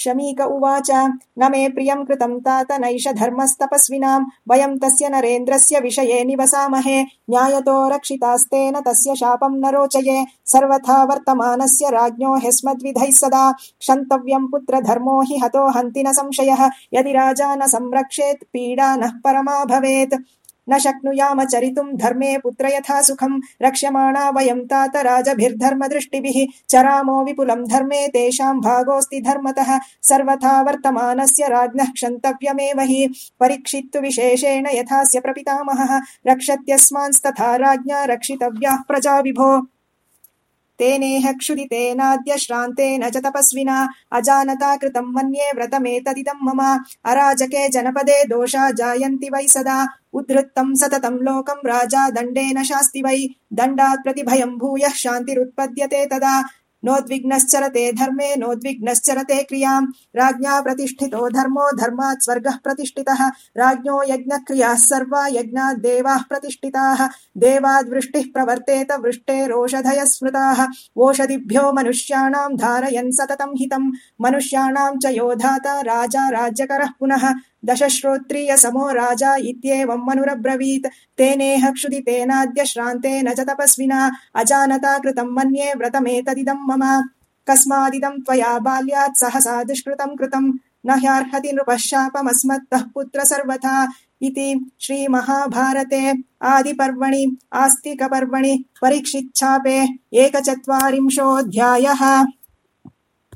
शमीक उवाच, न मे प्रियं कृतं तात नैष धर्मस्तपस्विनां, वयं तस्य नरेन्द्रस्य विषये निवसामहे, न्यायतो रक्षितास्तेन तस्य शापं न रोचये, सर्वथा वर्तमानस्य राज्ञो ह्यस्मद्विधैः सदा, क्षन्तव्यं पुत्रधर्मो हि हतो हन्ति न संशयः, यदि राजा न संरक्षेत्, पीडा नः परमा भवेत्। न शक्नुयाम चरितुं धर्मे पुत्र यथा सुखं। रक्ष्यमाणा वयं तात राजभिर्धर्मदृष्टिभिः। चरामो विपुलं धर्मे, तेषां भागोऽस्ति धर्मतः। सर्वथा वर्तमानस्य राज्ञः क्षन्तव्यमेव हि। परीक्षित्तु विशेषेण यथास्य प्रपितामहः। रक्षत्यस्मांस्तथा राज्ञा रक्षितव्याः प्रजा विभो। तेनेह क्षुदितेनाद्य श्रान्तेन च तपस्विना। अजानता कृतं मन्ये व्रतमेतदिदं मम। अराजके जनपदे दोषा जायन्ति वै सदा। उद्धृतं सततं लोकं राजा दण्डेन शास्ति वै। दण्डात् प्रतिभयं भूयः शान्तिरुत्पद्यते तदा नोद्विग्नश्चरते धर्मे नोद्विग्नश्चरते क्रियाँ राज्ञा प्रतिष्ठितो धर्मो, धर्मात् स्वर्गः प्रतिष्ठितः। राज्ञो यज्ञक्रियाः सर्वा यज्ञात् देवाः प्रतिष्ठिताः। देवाद्वृष्टिः प्रवर्तेत, वृष्टेरोषधयः स्मृताः। ओषधिभ्यो मनुष्याणां धारयन् सततं हितं मनुष्याणां च यो धाता, राजा, राज्यकरः पुनः। दशश्रोत्रियसमो राजा इत्येवं मनुरब्रवीत्। तेनेह क्षुदितेनाद्य श्रान्तेन च तपस्विना। अजानता कृतं मन्ये व्रतमेतदिदं मम। कस्मादिदं त्वया बाल्यात् सहसा दुष्कृतं कृतं। न ह्यार्हति नृपः शापमस्मत्तः पुत्र सर्वथा। इति श्रीमहाभारते आदिपर्वणि, आस्तिकपर्वणि, परीक्षिच्छापे एकचत्वारिंशोऽध्यायः।